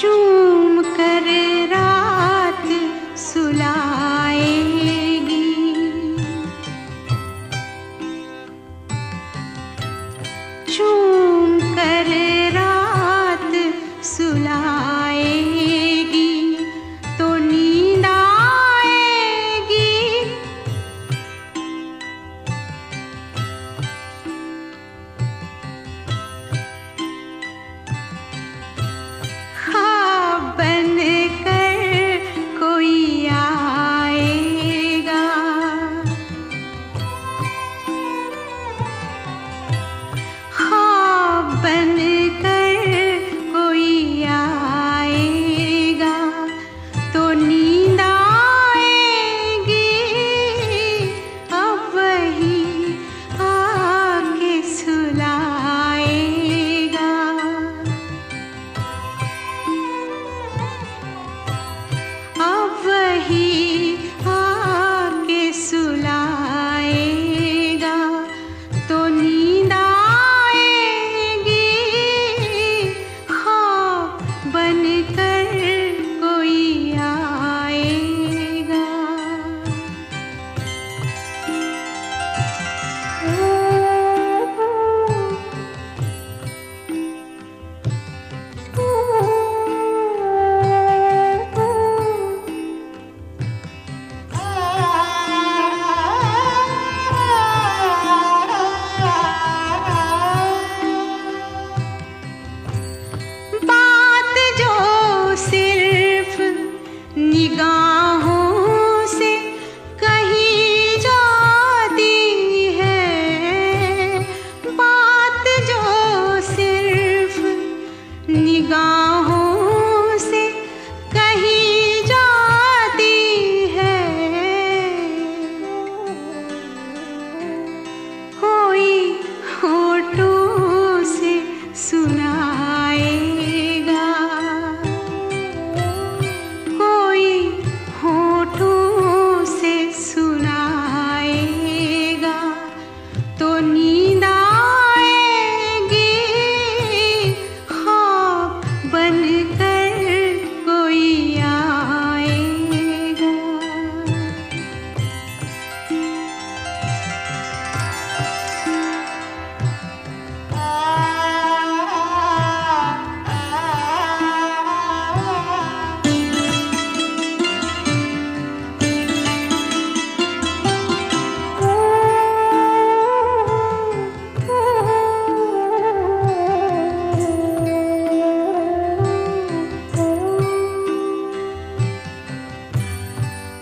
شو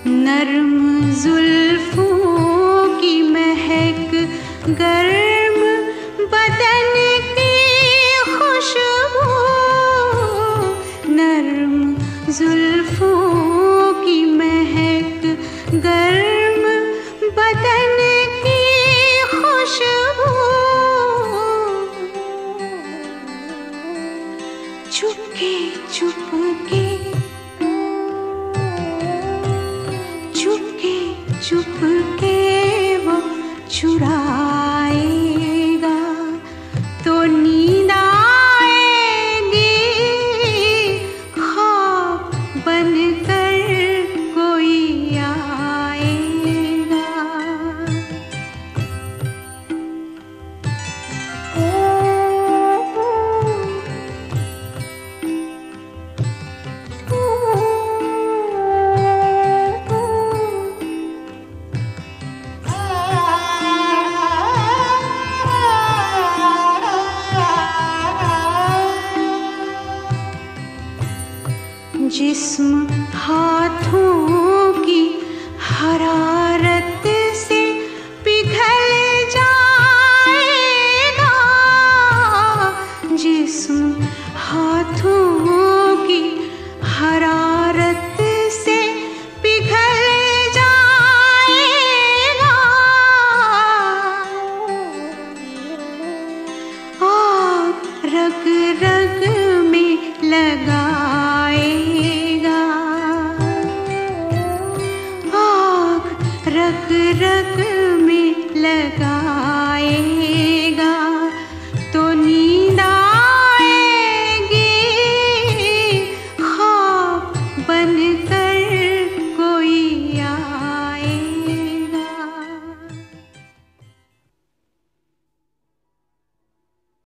نرم زلفوں کی مہک گر چھپ کے وہ چھڑا جسم ہاتھوں کی ہرا